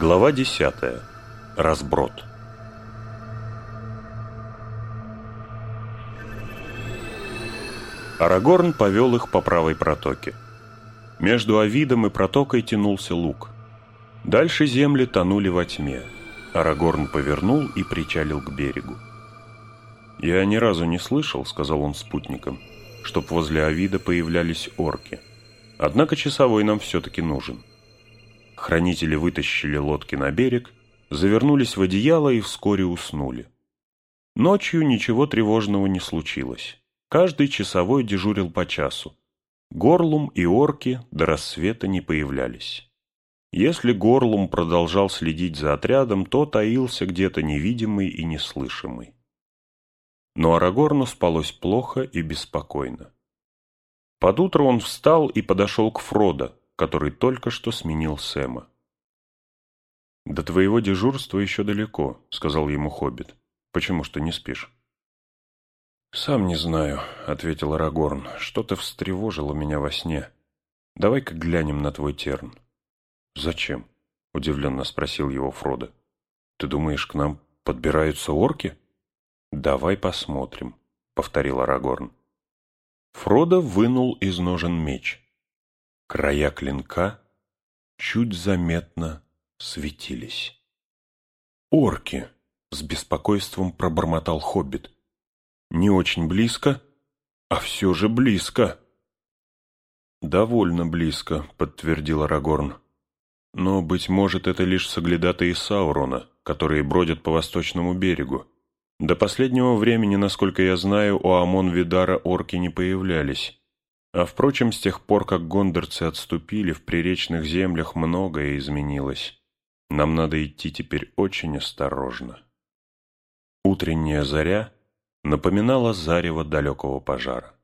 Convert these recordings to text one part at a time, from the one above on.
Глава 10. Разброд. Арагорн повел их по правой протоке. Между Авидом и протокой тянулся луг. Дальше земли тонули во тьме. Арагорн повернул и причалил к берегу. «Я ни разу не слышал, — сказал он спутникам, — чтоб возле Авида появлялись орки. Однако часовой нам все-таки нужен». Хранители вытащили лодки на берег, завернулись в одеяло и вскоре уснули. Ночью ничего тревожного не случилось. Каждый часовой дежурил по часу. Горлум и орки до рассвета не появлялись. Если Горлум продолжал следить за отрядом, то таился где-то невидимый и неслышимый. Но Арагорну спалось плохо и беспокойно. Под утро он встал и подошел к Фродо, который только что сменил Сэма. «До твоего дежурства еще далеко», — сказал ему Хоббит. «Почему ты не спишь?» «Сам не знаю», — ответил Арагорн. «Что-то встревожило меня во сне. Давай-ка глянем на твой терн». «Зачем?» — удивленно спросил его Фродо. «Ты думаешь, к нам подбираются орки?» «Давай посмотрим», — повторил Арагорн. Фродо вынул из ножен меч. Края клинка чуть заметно светились. «Орки!» — с беспокойством пробормотал Хоббит. «Не очень близко, а все же близко!» «Довольно близко», — подтвердил Арагорн. «Но, быть может, это лишь соглядатые Саурона, которые бродят по восточному берегу. До последнего времени, насколько я знаю, у Амон-Видара орки не появлялись. А впрочем, с тех пор, как гондорцы отступили, в приречных землях многое изменилось. Нам надо идти теперь очень осторожно. Утренняя заря напоминала зарево далекого пожара.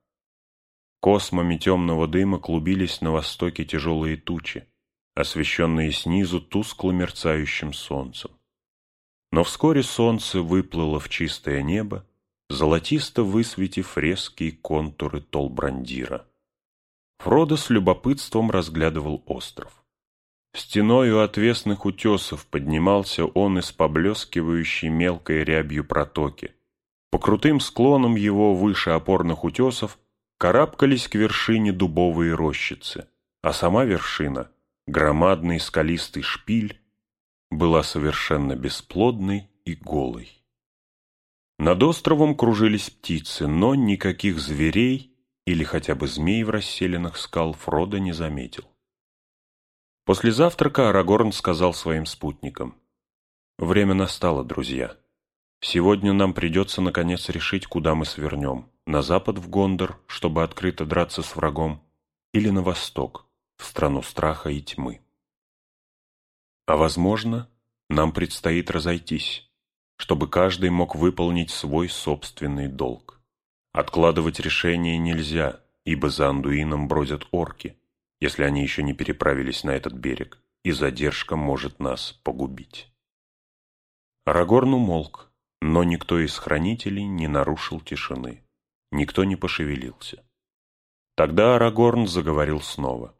Космами темного дыма клубились на востоке тяжелые тучи, освещенные снизу тускло мерцающим солнцем. Но вскоре солнце выплыло в чистое небо, золотисто высветив резкие контуры Толбрандира. Фродо с любопытством разглядывал остров. Стеною отвесных утесов поднимался он из поблескивающей мелкой рябью протоки. По крутым склонам его выше опорных утесов карабкались к вершине дубовые рощицы, а сама вершина, громадный скалистый шпиль, была совершенно бесплодной и голой. Над островом кружились птицы, но никаких зверей или хотя бы змей в расселенных скал Фродо не заметил. После завтрака Арагорн сказал своим спутникам. «Время настало, друзья. Сегодня нам придется, наконец, решить, куда мы свернем. На запад в Гондор, чтобы открыто драться с врагом, или на восток, в страну страха и тьмы. А, возможно, нам предстоит разойтись, чтобы каждый мог выполнить свой собственный долг. Откладывать решение нельзя, ибо за Андуином бродят орки, если они еще не переправились на этот берег, и задержка может нас погубить. Арагорн умолк, но никто из хранителей не нарушил тишины. Никто не пошевелился. Тогда Арагорн заговорил снова.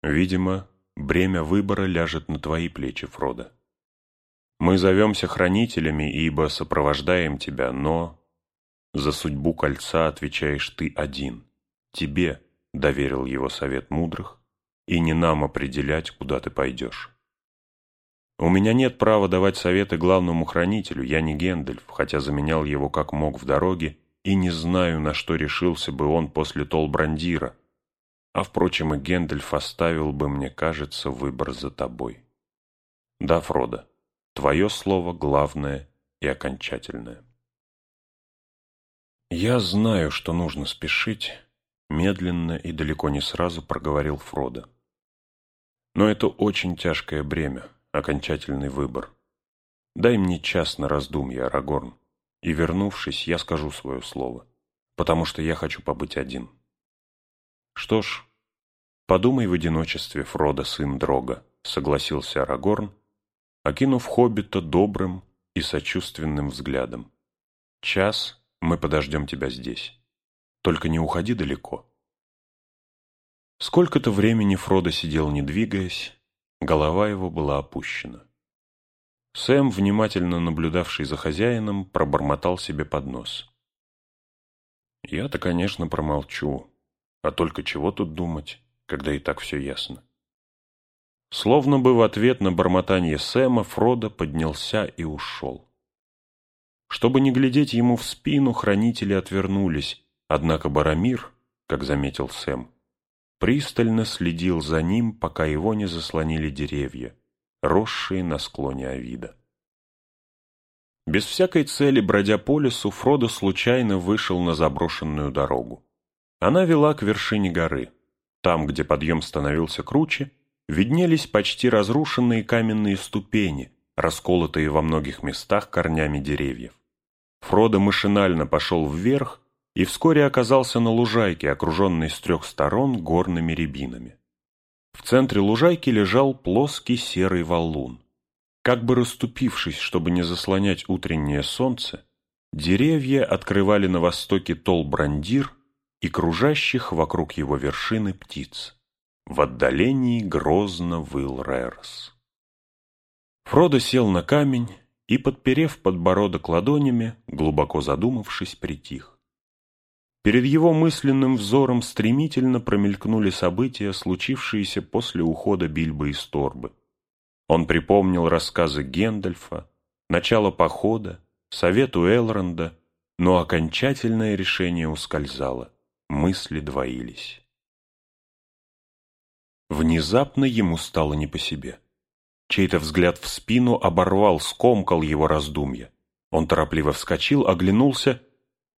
«Видимо, бремя выбора ляжет на твои плечи, Фродо. Мы зовемся хранителями, ибо сопровождаем тебя, но за судьбу кольца отвечаешь ты один. Тебе доверил его совет мудрых, и не нам определять, куда ты пойдешь. У меня нет права давать советы главному хранителю, я не Гендальф, хотя заменял его как мог в дороге, и не знаю, на что решился бы он после Толбрандира. А, впрочем, и Гендальф оставил бы, мне кажется, выбор за тобой. Да, Фродо, твое слово главное и окончательное. «Я знаю, что нужно спешить», — медленно и далеко не сразу проговорил Фродо. «Но это очень тяжкое бремя, окончательный выбор. Дай мне час на раздумье, Арагорн, и, вернувшись, я скажу свое слово, потому что я хочу побыть один». «Что ж, подумай в одиночестве, Фродо, сын Дрога», — согласился Арагорн, окинув хоббита добрым и сочувственным взглядом. «Час — мы подождем тебя здесь. Только не уходи далеко. Сколько-то времени Фродо сидел, не двигаясь, Голова его была опущена. Сэм, внимательно наблюдавший за хозяином, пробормотал себе под нос. «Я-то, конечно, промолчу. А только чего тут думать, когда и так все ясно?» Словно бы в ответ на бормотание Сэма, Фродо поднялся и ушел. Чтобы не глядеть ему в спину, хранители отвернулись, однако Барамир, как заметил Сэм, пристально следил за ним, пока его не заслонили деревья, росшие на склоне Авида. Без всякой цели, бродя по лесу, Фродо случайно вышел на заброшенную дорогу. Она вела к вершине горы. Там, где подъем становился круче, виднелись почти разрушенные каменные ступени, расколотые во многих местах корнями деревьев. Фродо машинально пошел вверх и вскоре оказался на лужайке, окруженной с трех сторон горными рябинами. В центре лужайки лежал плоский серый валун. Как бы расступившись, чтобы не заслонять утреннее солнце, деревья открывали на востоке тол брандир и кружащих вокруг его вершины птиц. В отдалении грозно выл Рерс. Фродо сел на камень и, подперев подбородок ладонями, глубоко задумавшись, притих. Перед его мысленным взором стремительно промелькнули события, случившиеся после ухода Бильбо из Торбы. Он припомнил рассказы Гендальфа, начало похода, совету Элронда, но окончательное решение ускользало, мысли двоились. Внезапно ему стало не по себе. Чей-то взгляд в спину оборвал, скомкал его раздумья. Он торопливо вскочил, оглянулся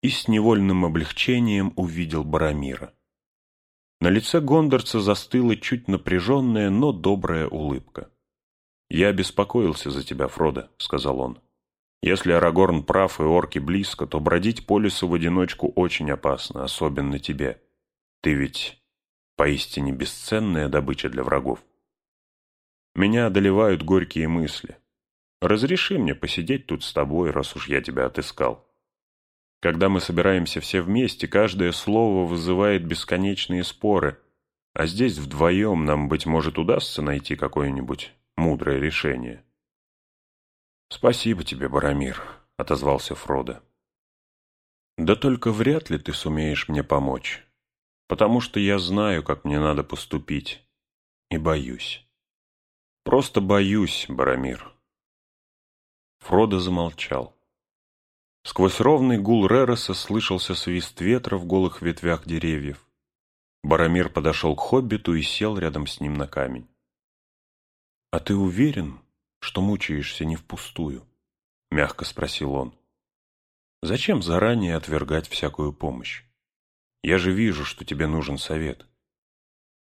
и с невольным облегчением увидел Барамира. На лице гондорца застыла чуть напряженная, но добрая улыбка. «Я беспокоился за тебя, Фродо», — сказал он. «Если Арагорн прав и орки близко, то бродить по лесу в одиночку очень опасно, особенно тебе. Ты ведь Поистине бесценная добыча для врагов. Меня одолевают горькие мысли. Разреши мне посидеть тут с тобой, раз уж я тебя отыскал. Когда мы собираемся все вместе, каждое слово вызывает бесконечные споры, а здесь вдвоем нам, быть может, удастся найти какое-нибудь мудрое решение. «Спасибо тебе, Барамир», — отозвался Фродо. «Да только вряд ли ты сумеешь мне помочь потому что я знаю, как мне надо поступить, и боюсь. Просто боюсь, Барамир. Фродо замолчал. Сквозь ровный гул Рероса слышался свист ветра в голых ветвях деревьев. Барамир подошел к хоббиту и сел рядом с ним на камень. — А ты уверен, что мучаешься не впустую? — мягко спросил он. — Зачем заранее отвергать всякую помощь? Я же вижу, что тебе нужен совет.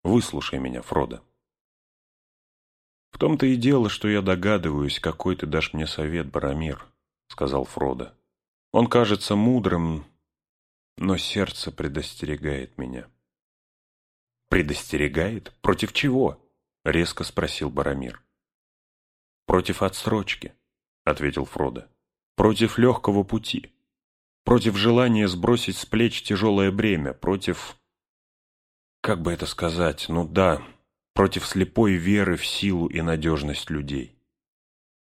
Выслушай меня, Фродо. В том-то и дело, что я догадываюсь, какой ты дашь мне совет, Барамир, сказал Фродо. Он кажется мудрым, но сердце предостерегает меня. Предостерегает? Против чего? Резко спросил Барамир. Против отсрочки, ответил Фродо. Против легкого пути против желания сбросить с плеч тяжелое бремя, против... Как бы это сказать? Ну да, против слепой веры в силу и надежность людей.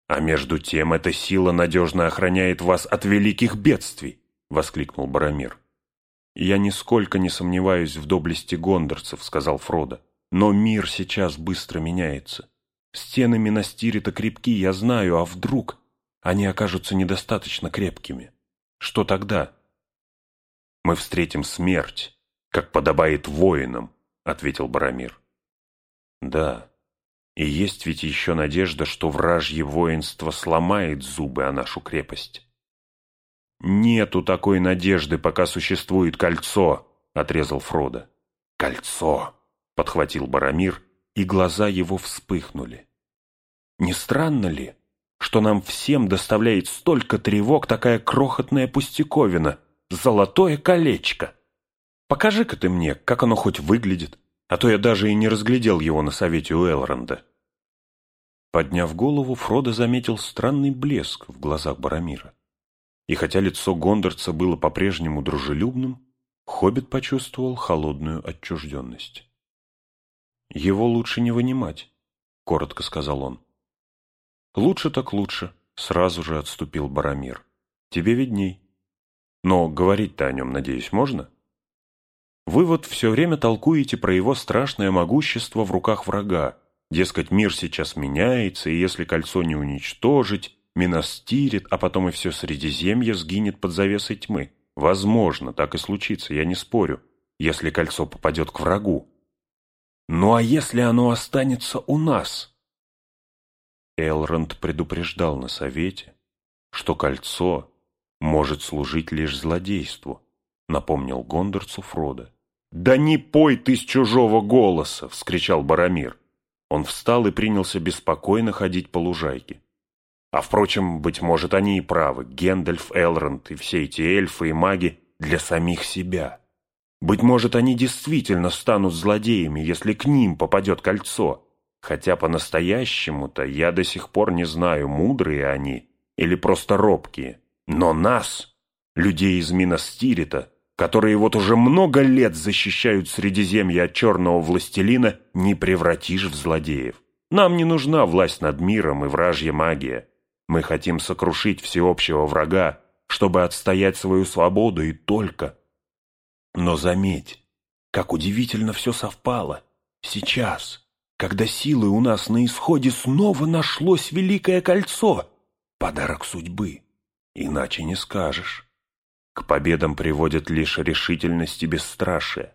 А между тем эта сила надежно охраняет вас от великих бедствий, воскликнул Барамир. Я нисколько не сомневаюсь в доблести гондорцев, сказал Фродо. Но мир сейчас быстро меняется. Стены Минастирита крепки, я знаю, а вдруг они окажутся недостаточно крепкими? Что тогда? Мы встретим смерть, как подобает воинам, ответил Барамир. Да, и есть ведь еще надежда, что вражье воинство сломает зубы о нашу крепость. Нету такой надежды, пока существует кольцо, отрезал Фродо. Кольцо, подхватил Барамир, и глаза его вспыхнули. Не странно ли? что нам всем доставляет столько тревог такая крохотная пустяковина — золотое колечко. Покажи-ка ты мне, как оно хоть выглядит, а то я даже и не разглядел его на совете у Элронда. Подняв голову, Фродо заметил странный блеск в глазах Барамира. И хотя лицо гондорца было по-прежнему дружелюбным, Хоббит почувствовал холодную отчужденность. Его лучше не вынимать. коротко сказал он. «Лучше так лучше», — сразу же отступил Барамир. «Тебе видней. Но говорить-то о нем, надеюсь, можно?» Вы вот все время толкуете про его страшное могущество в руках врага. Дескать, мир сейчас меняется, и если кольцо не уничтожить, Минастирит, а потом и все Средиземье сгинет под завесой тьмы. Возможно, так и случится, я не спорю, если кольцо попадет к врагу. Ну а если оно останется у нас? Элронд предупреждал на совете, что кольцо может служить лишь злодейству, напомнил Гондорцу Фродо. «Да не пой ты с чужого голоса!» — вскричал Барамир. Он встал и принялся беспокойно ходить по лужайке. А впрочем, быть может, они и правы. Гендальф, Элронд и все эти эльфы и маги для самих себя. Быть может, они действительно станут злодеями, если к ним попадет кольцо. Хотя по-настоящему-то я до сих пор не знаю, мудрые они или просто робкие. Но нас, людей из Минастирита, которые вот уже много лет защищают Средиземье от черного властелина, не превратишь в злодеев. Нам не нужна власть над миром и вражья магия. Мы хотим сокрушить всеобщего врага, чтобы отстоять свою свободу и только. Но заметь, как удивительно все совпало. Сейчас, когда силы у нас на исходе, снова нашлось Великое Кольцо. Подарок судьбы. Иначе не скажешь. К победам приводят лишь решительность и бесстрашие.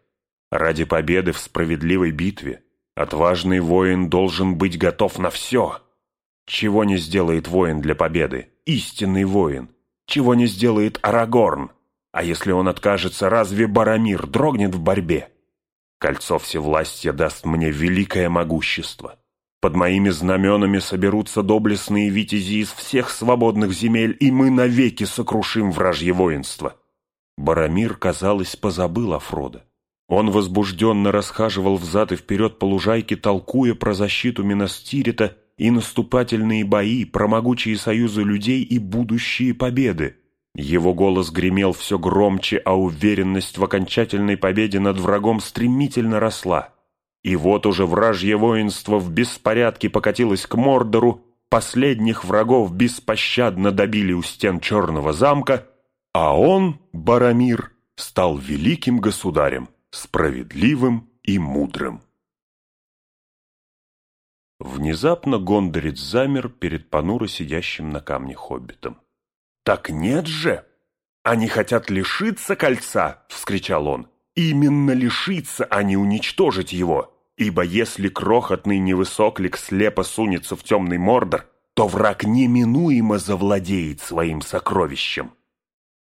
Ради победы в справедливой битве отважный воин должен быть готов на все. Чего не сделает воин для победы? Истинный воин. Чего не сделает Арагорн? А если он откажется, разве Барамир дрогнет в борьбе? Кольцо всевластия даст мне великое могущество. Под моими знаменами соберутся доблестные витязи из всех свободных земель, и мы навеки сокрушим вражье воинство. Барамир, казалось, позабыл о Фродо. Он возбужденно расхаживал взад и вперед по лужайке, толкуя про защиту Минастирита и наступательные бои, про могучие союзы людей и будущие победы. Его голос гремел все громче, а уверенность в окончательной победе над врагом стремительно росла. И вот уже вражье воинство в беспорядке покатилось к Мордору, последних врагов беспощадно добили у стен Черного замка, а он, Барамир, стал великим государем, справедливым и мудрым. Внезапно Гондорец замер перед понуро сидящим на камне хоббитом. «Так нет же! Они хотят лишиться кольца!» — вскричал он. «Именно лишиться, а не уничтожить его! Ибо если крохотный невысоклик слепо сунется в темный мордор, то враг неминуемо завладеет своим сокровищем!»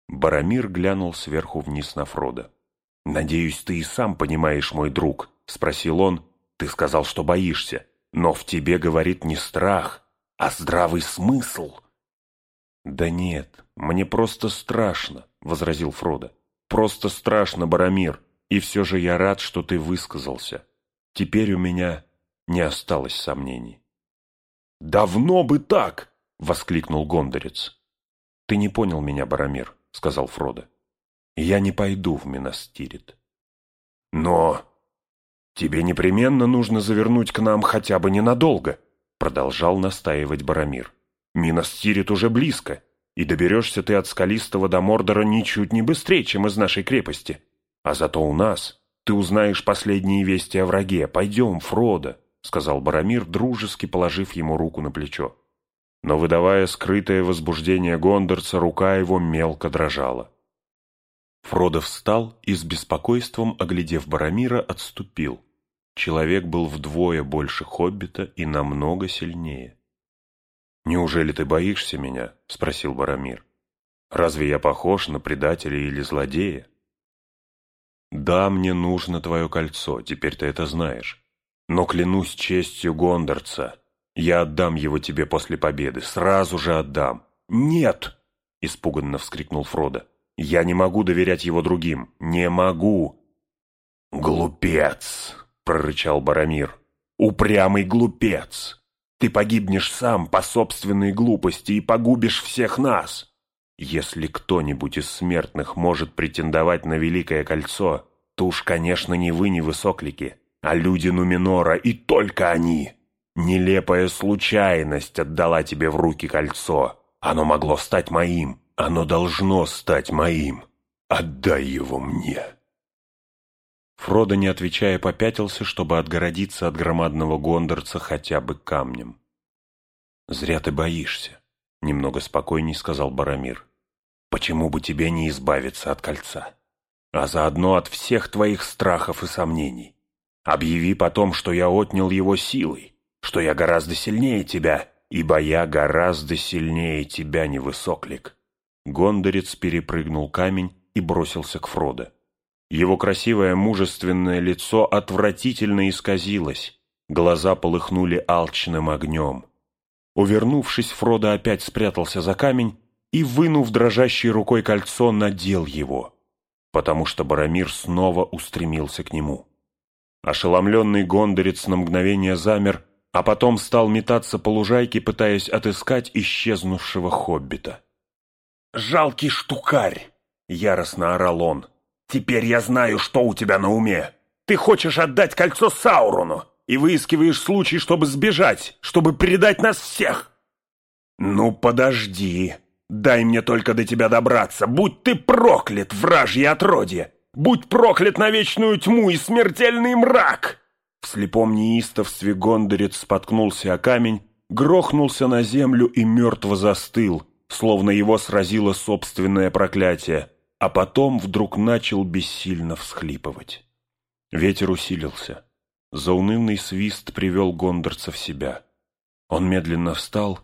Барамир глянул сверху вниз на Фрода. «Надеюсь, ты и сам понимаешь, мой друг», — спросил он. «Ты сказал, что боишься. Но в тебе говорит не страх, а здравый смысл. «Да нет, мне просто страшно», — возразил Фродо. «Просто страшно, Барамир, и все же я рад, что ты высказался. Теперь у меня не осталось сомнений». «Давно бы так!» — воскликнул Гондорец. «Ты не понял меня, Барамир», — сказал Фродо. «Я не пойду в Минастирит». «Но «Тебе непременно нужно завернуть к нам хотя бы ненадолго», продолжал настаивать Барамир. «Минос уже близко, и доберешься ты от Скалистого до Мордора ничуть не быстрее, чем из нашей крепости. А зато у нас ты узнаешь последние вести о враге. Пойдем, Фродо», сказал Барамир, дружески положив ему руку на плечо. Но, выдавая скрытое возбуждение Гондорца, рука его мелко дрожала. Фродо встал и с беспокойством, оглядев Барамира, отступил. Человек был вдвое больше хоббита и намного сильнее. «Неужели ты боишься меня?» — спросил Барамир. «Разве я похож на предателя или злодея?» «Да, мне нужно твое кольцо, теперь ты это знаешь. Но клянусь честью Гондорца, я отдам его тебе после победы, сразу же отдам». «Нет!» — испуганно вскрикнул Фродо. Я не могу доверять его другим. Не могу. «Глупец!» — прорычал Барамир. «Упрямый глупец! Ты погибнешь сам по собственной глупости и погубишь всех нас!» Если кто-нибудь из смертных может претендовать на Великое Кольцо, то уж, конечно, не вы, не высоклики, а люди Нуминора, и только они. Нелепая случайность отдала тебе в руки кольцо. Оно могло стать моим. Оно должно стать моим. Отдай его мне. Фродо, не отвечая, попятился, чтобы отгородиться от громадного гондорца хотя бы камнем. «Зря ты боишься», — немного спокойней сказал Барамир. «Почему бы тебе не избавиться от кольца? А заодно от всех твоих страхов и сомнений. Объяви потом, что я отнял его силой, что я гораздо сильнее тебя, ибо я гораздо сильнее тебя, невысоклик». Гондорец перепрыгнул камень и бросился к Фродо. Его красивое мужественное лицо отвратительно исказилось, глаза полыхнули алчным огнем. Увернувшись, Фродо опять спрятался за камень и, вынув дрожащей рукой кольцо, надел его, потому что Барамир снова устремился к нему. Ошеломленный гондорец на мгновение замер, а потом стал метаться по лужайке, пытаясь отыскать исчезнувшего хоббита. «Жалкий штукарь!» — яростно орал он. «Теперь я знаю, что у тебя на уме. Ты хочешь отдать кольцо Саурону и выискиваешь случай, чтобы сбежать, чтобы предать нас всех!» «Ну, подожди. Дай мне только до тебя добраться. Будь ты проклят, вражье отродье! Будь проклят на вечную тьму и смертельный мрак!» В слепом неистовстве Гондорец споткнулся о камень, грохнулся на землю и мертво застыл, словно его сразило собственное проклятие, а потом вдруг начал бессильно всхлипывать. Ветер усилился. Заунывный свист привел Гондорца в себя. Он медленно встал,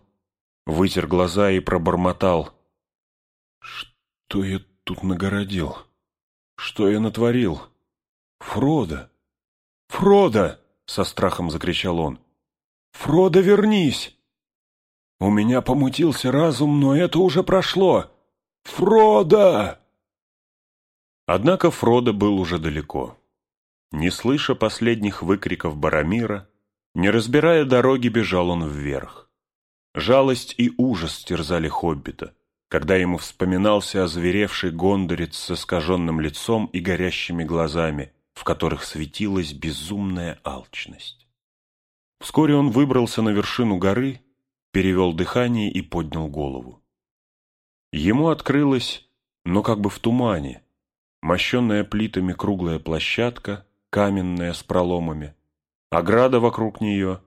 вытер глаза и пробормотал. «Что я тут нагородил? Что я натворил? Фродо! Фродо!» — со страхом закричал он. «Фродо, вернись!» «У меня помутился разум, но это уже прошло! Фродо!» Однако Фродо был уже далеко. Не слыша последних выкриков Барамира, не разбирая дороги, бежал он вверх. Жалость и ужас терзали Хоббита, когда ему вспоминался озверевший гондорец с искаженным лицом и горящими глазами, в которых светилась безумная алчность. Вскоре он выбрался на вершину горы, перевел дыхание и поднял голову. Ему открылось, но как бы в тумане, мощенная плитами круглая площадка, каменная с проломами, ограда вокруг нее,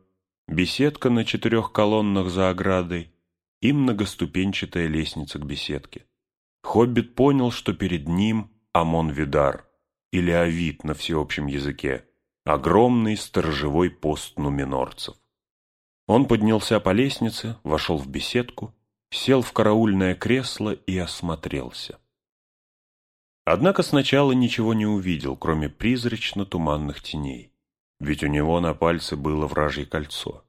беседка на четырех колоннах за оградой и многоступенчатая лестница к беседке. Хоббит понял, что перед ним Амон-Видар, или Авид на всеобщем языке, огромный сторожевой пост нуминорцев. Он поднялся по лестнице, вошел в беседку, сел в караульное кресло и осмотрелся. Однако сначала ничего не увидел, кроме призрачно-туманных теней, ведь у него на пальце было вражье кольцо.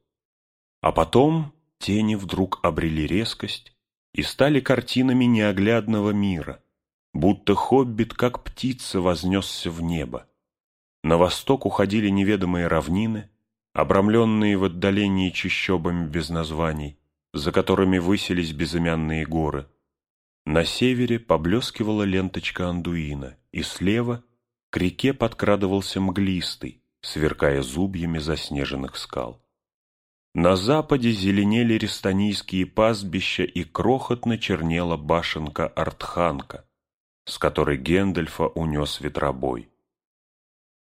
А потом тени вдруг обрели резкость и стали картинами неоглядного мира, будто хоббит, как птица, вознесся в небо. На восток уходили неведомые равнины, обрамленные в отдалении чащобами без названий, за которыми высились безымянные горы, на севере поблескивала ленточка Андуина, и слева к реке подкрадывался мглистый, сверкая зубьями заснеженных скал. На западе зеленели рестанийские пастбища и крохотно чернела башенка Артханка, с которой Гендельфа унес ветробой.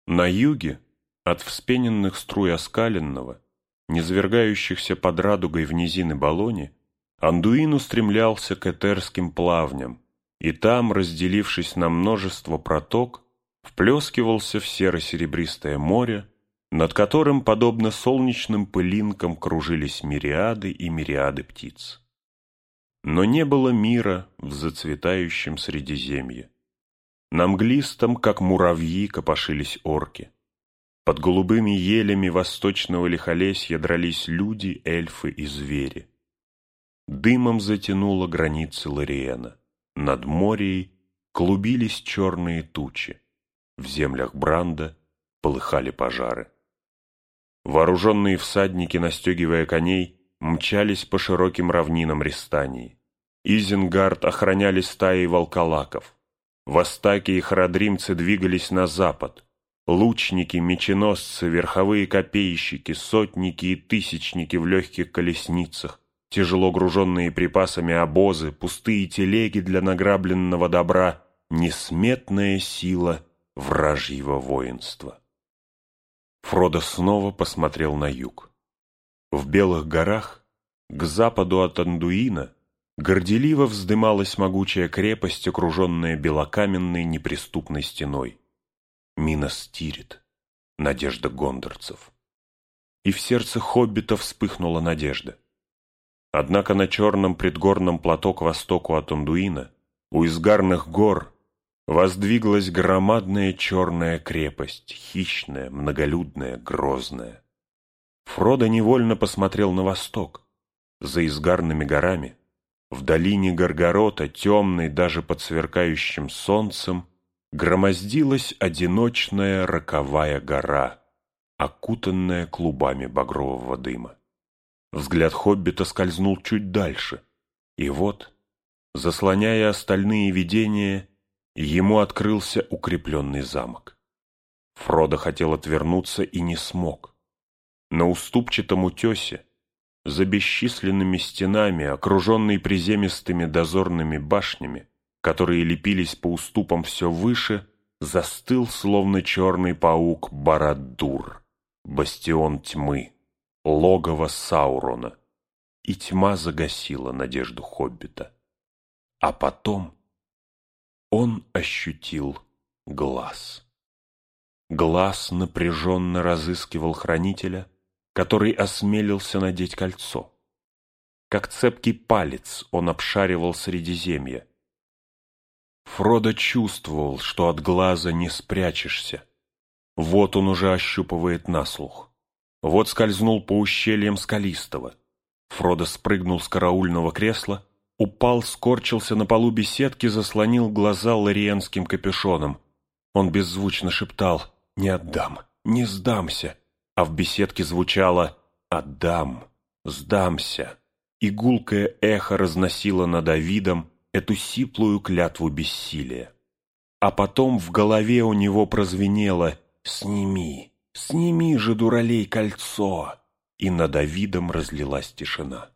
На юге, от вспененных струй оскаленного, низвергающихся под радугой в низины Болони, Андуин устремлялся к Этерским плавням, и там, разделившись на множество проток, вплескивался в серо-серебристое море, над которым, подобно солнечным пылинкам, кружились мириады и мириады птиц. Но не было мира в зацветающем Средиземье. На мглистом, как муравьи, копошились орки. Под голубыми елями восточного лихолесья дрались люди, эльфы и звери. Дымом затянуло границы Лориена. Над морей клубились черные тучи. В землях Бранда полыхали пожары. Вооруженные всадники, настегивая коней, мчались по широким равнинам Рестании. Изенгард охраняли стаи волколаков. Востаки и харадримцы двигались на запад. Лучники, меченосцы, верховые копейщики, сотники и тысячники в легких колесницах, тяжело груженные припасами обозы, пустые телеги для награбленного добра, несметная сила вражьего воинства. Фродо снова посмотрел на юг. В белых горах, к западу от Андуина, горделиво вздымалась могучая крепость, окруженная белокаменной неприступной стеной. Минос Тирит, надежда гондорцев. И в сердце хоббита вспыхнула надежда. Однако на черном предгорном плато к востоку от Андуина, у изгарных гор, воздвиглась громадная черная крепость, хищная, многолюдная, грозная. Фродо невольно посмотрел на восток. За изгарными горами, в долине Горгорота, темной даже под сверкающим солнцем, громоздилась одиночная роковая гора, окутанная клубами багрового дыма. Взгляд хоббита скользнул чуть дальше, и вот, заслоняя остальные видения, ему открылся укрепленный замок. Фродо хотел отвернуться и не смог. На уступчатом утесе, за бесчисленными стенами, окруженный приземистыми дозорными башнями, которые лепились по уступам все выше, застыл, словно черный паук, Барадур, бастион тьмы, логово Саурона. И тьма загасила надежду Хоббита. А потом он ощутил глаз. Глаз напряженно разыскивал хранителя, который осмелился надеть кольцо. Как цепкий палец он обшаривал Средиземье, Фродо чувствовал, что от глаза не спрячешься. Вот он уже ощупывает наслух. Вот скользнул по ущельям скалистого. Фродо спрыгнул с караульного кресла, упал, скорчился на полу беседки, заслонил глаза лариенским капюшоном. Он беззвучно шептал «Не отдам, не сдамся», а в беседке звучало «Отдам, сдамся». Игулкое эхо разносило над Давидом, эту сиплую клятву бессилия. А потом в голове у него прозвенело «Сними, сними же, дуралей, кольцо!» И над Давидом разлилась тишина.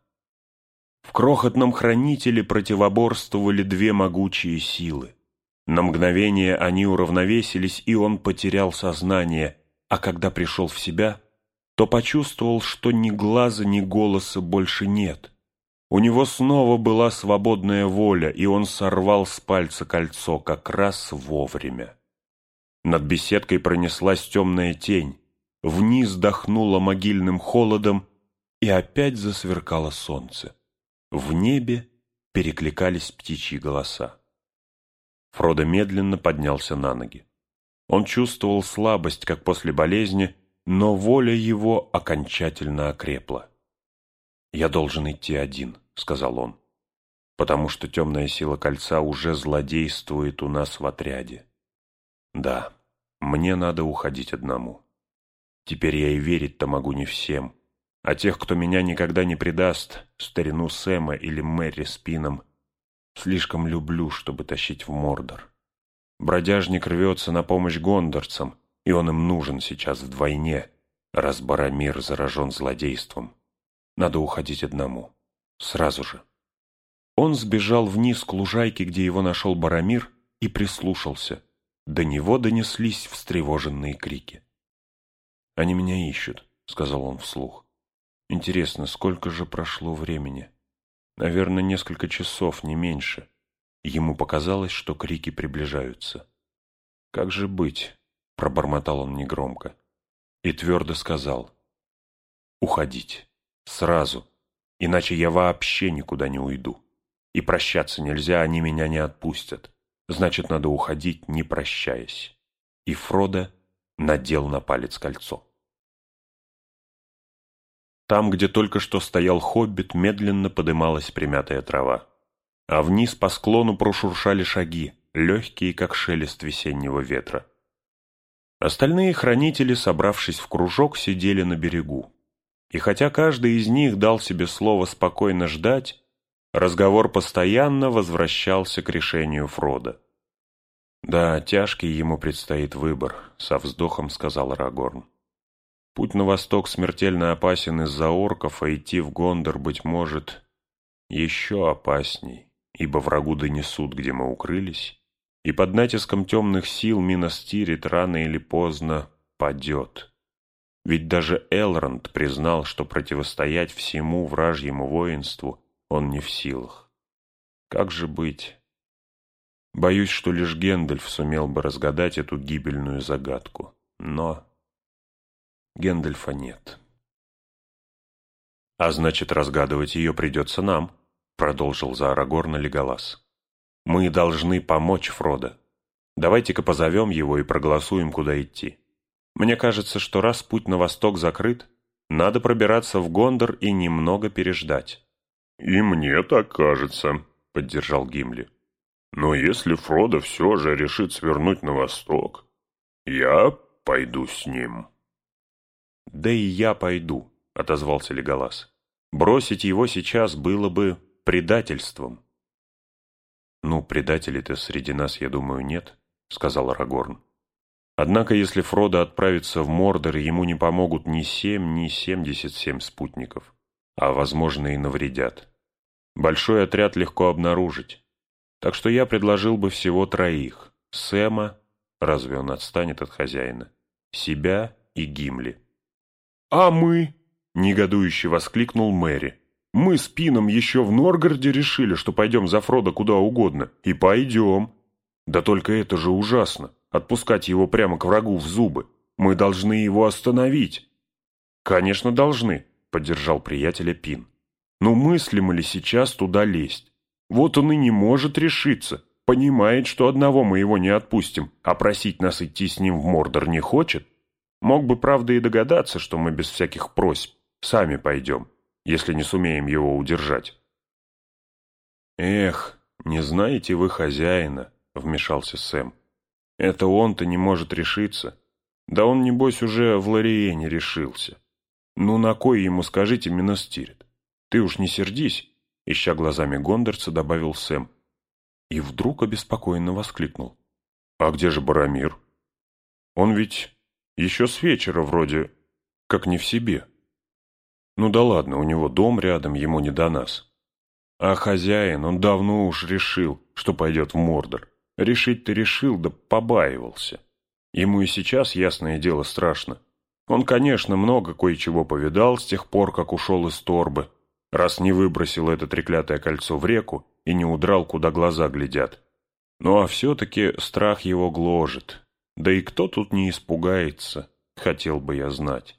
В крохотном хранителе противоборствовали две могучие силы. На мгновение они уравновесились, и он потерял сознание, а когда пришел в себя, то почувствовал, что ни глаза, ни голоса больше нет — у него снова была свободная воля, и он сорвал с пальца кольцо как раз вовремя. Над беседкой пронеслась темная тень, вниз дохнуло могильным холодом, и опять засверкало солнце. В небе перекликались птичьи голоса. Фродо медленно поднялся на ноги. Он чувствовал слабость, как после болезни, но воля его окончательно окрепла. «Я должен идти один», — сказал он, «потому что темная сила кольца уже злодействует у нас в отряде. Да, мне надо уходить одному. Теперь я и верить-то могу не всем, а тех, кто меня никогда не предаст, старину Сэма или Мэри Спином, слишком люблю, чтобы тащить в Мордор. Бродяжник рвется на помощь гондорцам, и он им нужен сейчас вдвойне, раз Барамир заражен злодейством». Надо уходить одному. Сразу же. Он сбежал вниз к лужайке, где его нашел Барамир, и прислушался. До него донеслись встревоженные крики. «Они меня ищут», — сказал он вслух. «Интересно, сколько же прошло времени? Наверное, несколько часов, не меньше». Ему показалось, что крики приближаются. «Как же быть?» — пробормотал он негромко. И твердо сказал. «Уходить». Сразу. Иначе я вообще никуда не уйду. И прощаться нельзя, они меня не отпустят. Значит, надо уходить, не прощаясь. И Фродо надел на палец кольцо. Там, где только что стоял хоббит, медленно подымалась примятая трава. А вниз по склону прошуршали шаги, легкие, как шелест весеннего ветра. Остальные хранители, собравшись в кружок, сидели на берегу. И хотя каждый из них дал себе слово спокойно ждать, разговор постоянно возвращался к решению Фрода. Да, тяжкий ему предстоит выбор, со вздохом сказал Рагорн. Путь на восток смертельно опасен из-за орков, а идти в Гондор, быть может, еще опасней, ибо врагу донесут, где мы укрылись, и под натиском темных сил Миностирит рано или поздно падет. Ведь даже Элронд признал, что противостоять всему вражьему воинству он не в силах. Как же быть? Боюсь, что лишь Гендальф сумел бы разгадать эту гибельную загадку. Но Гендальфа нет. «А значит, разгадывать ее придется нам», — продолжил за Арагорна Леголас. «Мы должны помочь Фродо. Давайте-ка позовем его и проголосуем, куда идти. Мне кажется, что раз путь на восток закрыт, надо пробираться в Гондор и немного переждать». «И мне так кажется», — поддержал Гимли. Но если Фродо все же решит свернуть на восток, я пойду с ним. Да и я пойду, отозвался Леголас. Бросить его сейчас было бы предательством. Ну, предателей-то среди нас, я думаю, нет, сказал Арагорн. Однако, если Фродо отправится в Мордор, ему не помогут ни семь, ни семьдесят семь спутников, а, возможно, и навредят. Большой отряд легко обнаружить. Так что я предложил бы всего троих. Сэма, разве он отстанет от хозяина, себя и Гимли. «А мы?» — негодующе воскликнул Мэри. «Мы с Пином еще в Норгарде решили, что пойдем за Фродо куда угодно. И пойдем. Да только это же ужасно, отпускать его прямо к врагу в зубы. Мы должны его остановить». «Конечно, должны», — поддержал приятеля Пин. «Но мыслимо ли сейчас туда лезть? Вот он и не может решиться. Понимает, что одного мы его не отпустим, а просить нас идти с ним в Мордор не хочет. Мог бы, правда, и догадаться, что мы без всяких просьб сами пойдем, если не сумеем его удержать. «Эх, не знаете вы хозяина», — вмешался Сэм. «Это он-то не может решиться. Да он, небось, уже в Лориене решился. Ну, на кой ему, скажите, Миностирит? Ты уж не сердись, Ища глазами гондорца, добавил Сэм. И вдруг обеспокоенно воскликнул. «А где же Барамир? Он ведь еще с вечера вроде как не в себе. Ну да ладно, у него дом рядом, ему не до нас. А хозяин, он давно уж решил, что пойдет в Мордор. Решить-то решил, да побаивался. Ему и сейчас, ясное дело, страшно. Он, конечно, много кое-чего повидал с тех пор, как ушел из торбы, раз не выбросил это треклятое кольцо в реку и не удрал, куда глаза глядят. Ну а все-таки страх его гложет. Да и кто тут не испугается, хотел бы я знать.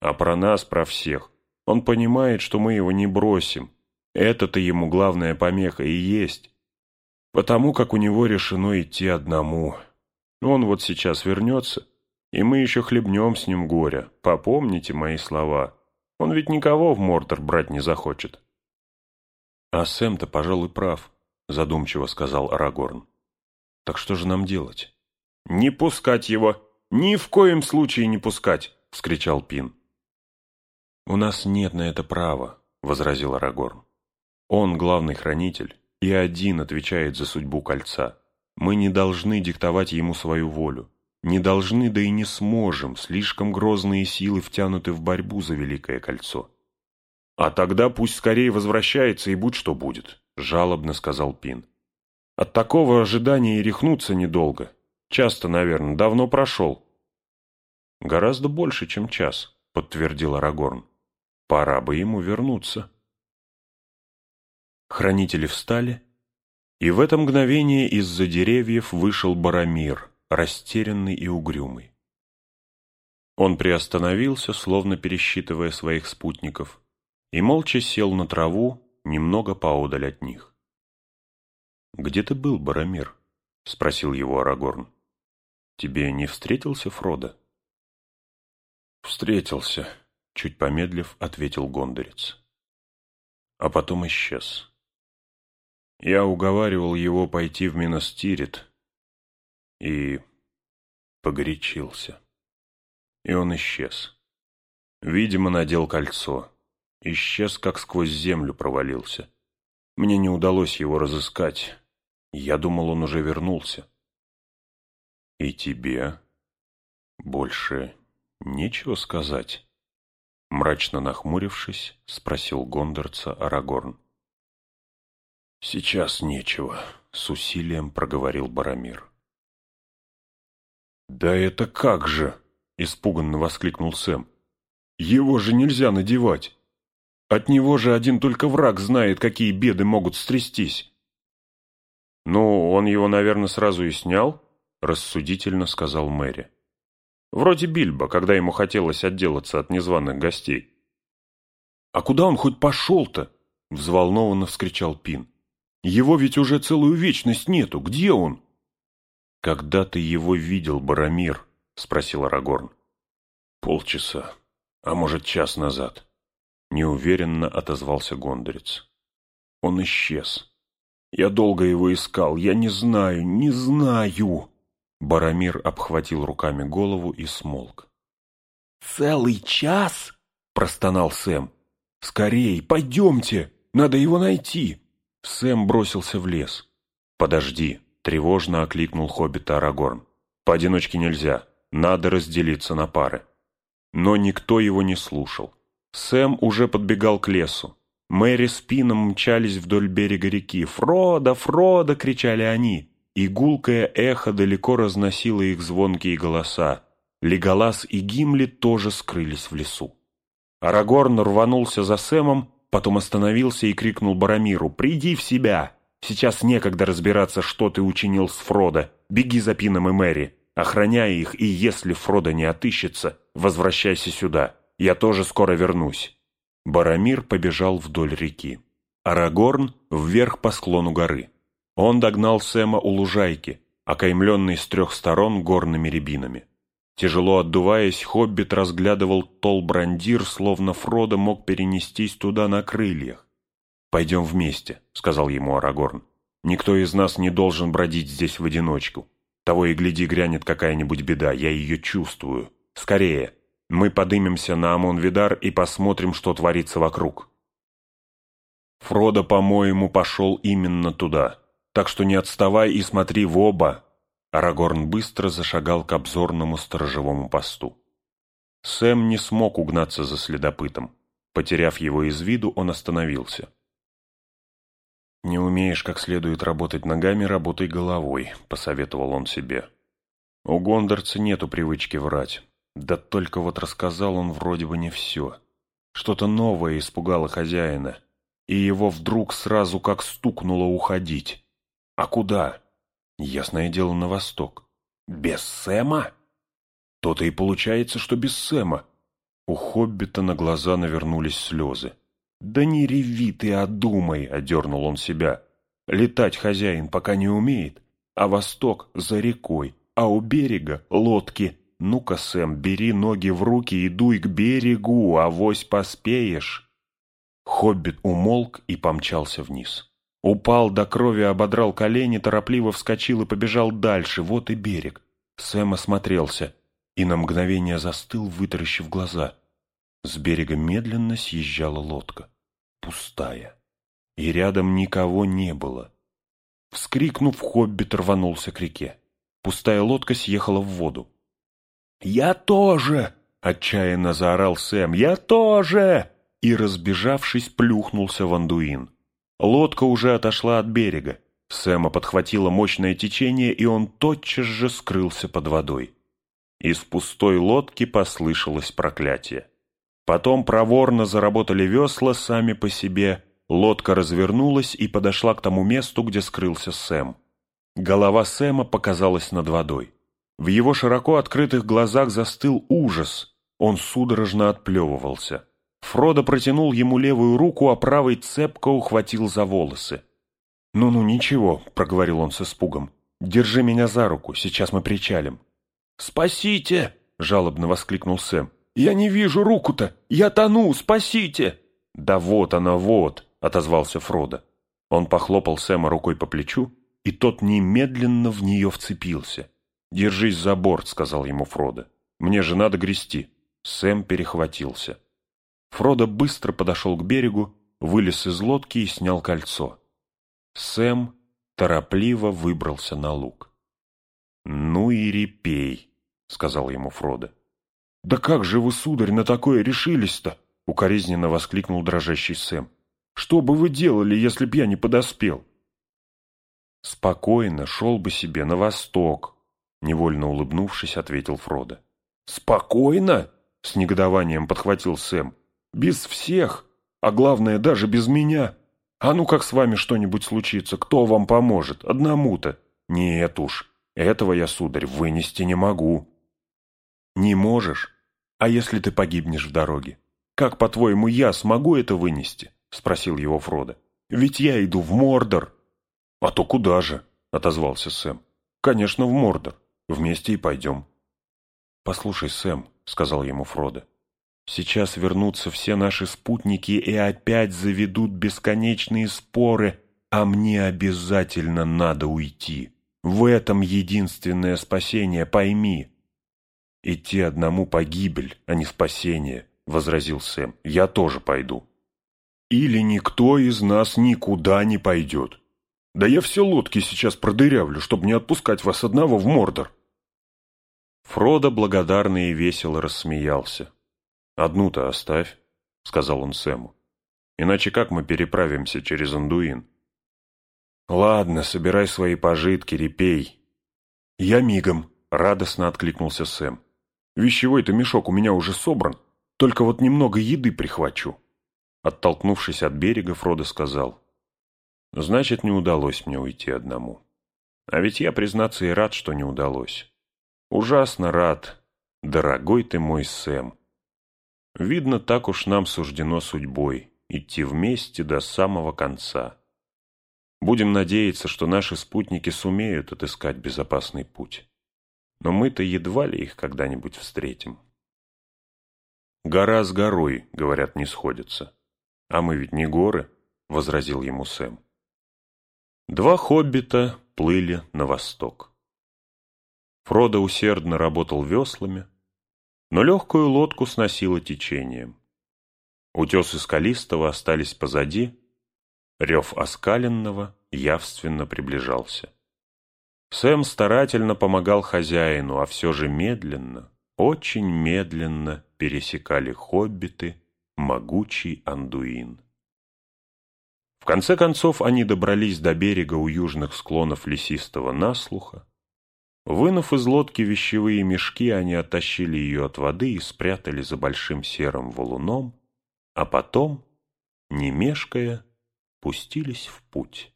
А про нас, про всех. Он понимает, что мы его не бросим. Это-то ему главная помеха и есть. Потому как у него решено идти одному. Он вот сейчас вернется, и мы еще хлебнем с ним горя. Попомните мои слова. Он ведь никого в Мордор брать не захочет. А Сэм-то, пожалуй, прав, задумчиво сказал Арагорн. Так что же нам делать? Не пускать его! Ни в коем случае не пускать! вскричал Пин. У нас нет на это права, возразил Арагорн. Он главный хранитель и один отвечает за судьбу кольца. Мы не должны диктовать ему свою волю. Не должны, да и не сможем, слишком грозные силы втянуты в борьбу за Великое Кольцо. «А тогда пусть скорее возвращается и будь что будет», — жалобно сказал Пин. «От такого ожидания и рехнуться недолго. Часто, наверное, давно прошел». «Гораздо больше, чем час», — подтвердил Арагорн. «Пора бы ему вернуться». Хранители встали, и в это мгновение из-за деревьев вышел Барамир — растерянный и угрюмый. Он приостановился, словно пересчитывая своих спутников, и молча сел на траву немного поодаль от них. «Где ты был, Барамир?» — спросил его Арагорн. «Тебе не встретился Фродо?» «Встретился», — чуть помедлив, ответил Гондорец. А потом исчез. Я уговаривал его пойти в Миностирит, и погорячился. И он исчез. Видимо, надел кольцо. Исчез, как сквозь землю провалился. Мне не удалось его разыскать. Я думал, он уже вернулся. «И тебе больше нечего сказать?» Мрачно нахмурившись, спросил гондорца Арагорн. «Сейчас нечего», — с усилием проговорил Барамир. «Да это как же!» — испуганно воскликнул Сэм. «Его же нельзя надевать! От него же один только враг знает, какие беды могут стрястись!» «Ну, он его, наверное, сразу и снял», — рассудительно сказал Мэри. «Вроде Бильбо, когда ему хотелось отделаться от незваных гостей». «А куда он хоть пошел-то?» — взволнованно вскричал Пин. «Его ведь уже целую вечность нету. Где он?» «Когда ты его видел, Барамир?» — спросил Арагорн. «Полчаса, а может, час назад», — неуверенно отозвался Гондорец. «Он исчез. Я долго его искал. Я не знаю, не знаю. Барамир обхватил руками голову и смолк. «Целый час?» – простонал Сэм. «Скорей, пойдемте! Надо его найти!» Сэм бросился в лес. «Подожди!» – тревожно окликнул хоббита Арагорн. «Поодиночке нельзя. Надо разделиться на пары». Но никто его не слушал. Сэм уже подбегал к лесу. Мэри с Пином мчались вдоль берега реки. «Фродо! Фродо!» — кричали они. И гулкое эхо далеко разносило их звонкие голоса. Леголас и Гимли тоже скрылись в лесу. Арагорн рванулся за Сэмом, потом остановился и крикнул Барамиру «Приди в себя! Сейчас некогда разбираться, что ты учинил с Фродо. Беги за Пином и Мэри, охраняй их, и если Фродо не отыщется, возвращайся сюда. Я тоже скоро вернусь». Барамир побежал вдоль реки. Арагорн вверх по склону горы. Он догнал Сэма у лужайки, окаймленной с трех сторон горными рябинами. Тяжело отдуваясь, хоббит разглядывал Толбрандир, словно Фродо мог перенестись туда на крыльях. «Пойдем вместе», — сказал ему Арагорн. «Никто из нас не должен бродить здесь в одиночку. Того и гляди, грянет какая-нибудь беда, я ее чувствую. Скорее!» Мы подымемся на Амон-Видар и посмотрим, что творится вокруг. Фродо, по-моему, пошел именно туда, так что не отставай и смотри в оба. Арагорн быстро зашагал к обзорному сторожевому посту. Сэм не смог угнаться за следопытом. Потеряв его из виду, он остановился. «Не умеешь как следует работать ногами, работай головой», — посоветовал он себе. «У гондорца нету привычки врать. Да только вот рассказал он вроде бы не все. Что-то новое испугало хозяина, и его вдруг сразу как стукнуло уходить. А куда? Ясное дело, на восток. Без Сэма? То-то и получается, что без Сэма. У Хоббита на глаза навернулись слезы. «Да не реви ты, а думай!» — одернул он себя. «Летать хозяин пока не умеет, а восток за рекой, а у берега лодки «Ну-ка, Сэм, бери ноги в руки и дуй к берегу, авось поспеешь!» Хоббит умолк и помчался вниз. Упал до крови, ободрал колени, торопливо вскочил и побежал дальше. Вот и берег. Сэм осмотрелся и на мгновение застыл, вытаращив глаза. С берега медленно съезжала лодка. Пустая. И рядом никого не было. Вскрикнув, хоббит рванулся к реке. Пустая лодка съехала в воду. «Я тоже!» — отчаянно заорал Сэм. «Я тоже!» И, разбежавшись, плюхнулся в Андуин. Лодка уже отошла от берега. Сэма подхватило мощное течение, и он тотчас же скрылся под водой. Из пустой лодки послышалось проклятие. Потом проворно заработали весла сами по себе, лодка развернулась и подошла к тому месту, где скрылся Сэм. Голова Сэма показалась над водой. В его широко открытых глазах застыл ужас. Он судорожно отплевывался. Фродо протянул ему левую руку, а правой цепко ухватил за волосы. «Ну-ну, ничего», — проговорил он с испугом. «Держи меня за руку, сейчас мы причалим». «Спасите!» — жалобно воскликнул Сэм. «Я не вижу руку-то! Я тону! Спасите!» «Да вот она, вот!» — отозвался Фродо. Он похлопал Сэма рукой по плечу, и тот немедленно в нее вцепился. «Держись за борт», — сказал ему Фродо. «Мне же надо грести». Сэм перехватился. Фродо быстро подошел к берегу, вылез из лодки и снял кольцо. Сэм торопливо выбрался на луг. «Ну и репей», — сказал ему Фродо. «Да как же вы, сударь, на такое решились-то?» — укоризненно воскликнул дрожащий Сэм. «Что бы вы делали, если б я не подоспел?» «Спокойно шел бы себе на восток», — невольно улыбнувшись, ответил Фродо. «Спокойно?» — с негодованием подхватил Сэм. «Без всех, а главное, даже без меня. А ну как с вами что-нибудь случится, кто вам поможет? Одному-то. Нет уж, этого я, сударь, вынести не могу». «Не можешь? А если ты погибнешь в дороге? Как, по-твоему, я смогу это вынести?» — спросил его Фродо. «Ведь я иду в Мордор». «А то куда же?» — отозвался Сэм. «Конечно, в Мордор. Вместе и пойдем». «Послушай, Сэм», — сказал ему Фродо, — «сейчас вернутся все наши спутники и опять заведут бесконечные споры, а мне обязательно надо уйти. В этом единственное спасение, пойми». «Идти одному погибель, а не спасение», — возразил Сэм. «Я тоже пойду». «Или никто из нас никуда не пойдет», да я все лодки сейчас продырявлю, чтобы не отпускать вас одного в Мордор. Фродо благодарно и весело рассмеялся. «Одну-то оставь», — сказал он Сэму. «Иначе как мы переправимся через Андуин?» «Ладно, собирай свои пожитки, репей». «Я мигом», — радостно откликнулся Сэм. «Вещевой-то мешок у меня уже собран, только вот немного еды прихвачу». Оттолкнувшись от берега, Фродо сказал. Значит, не удалось мне уйти одному. А ведь я, признаться, и рад, что не удалось. Ужасно рад, дорогой ты мой Сэм. Видно, так уж нам суждено судьбой идти вместе до самого конца. Будем надеяться, что наши спутники сумеют отыскать безопасный путь. Но мы-то едва ли их когда-нибудь встретим. «Гора с горой, — говорят, — не сходятся. А мы ведь не горы, — возразил ему Сэм. Два хоббита плыли на восток. Фродо усердно работал веслами, но легкую лодку сносило течением. Утесы скалистого остались позади, рев оскаленного явственно приближался. Сэм старательно помогал хозяину, а все же медленно, очень медленно пересекали хоббиты могучий Андуин. В конце концов они добрались до берега у южных склонов лесистого наслуха. Вынув из лодки вещевые мешки, они оттащили ее от воды и спрятали за большим серым валуном, а потом, не мешкая, пустились в путь.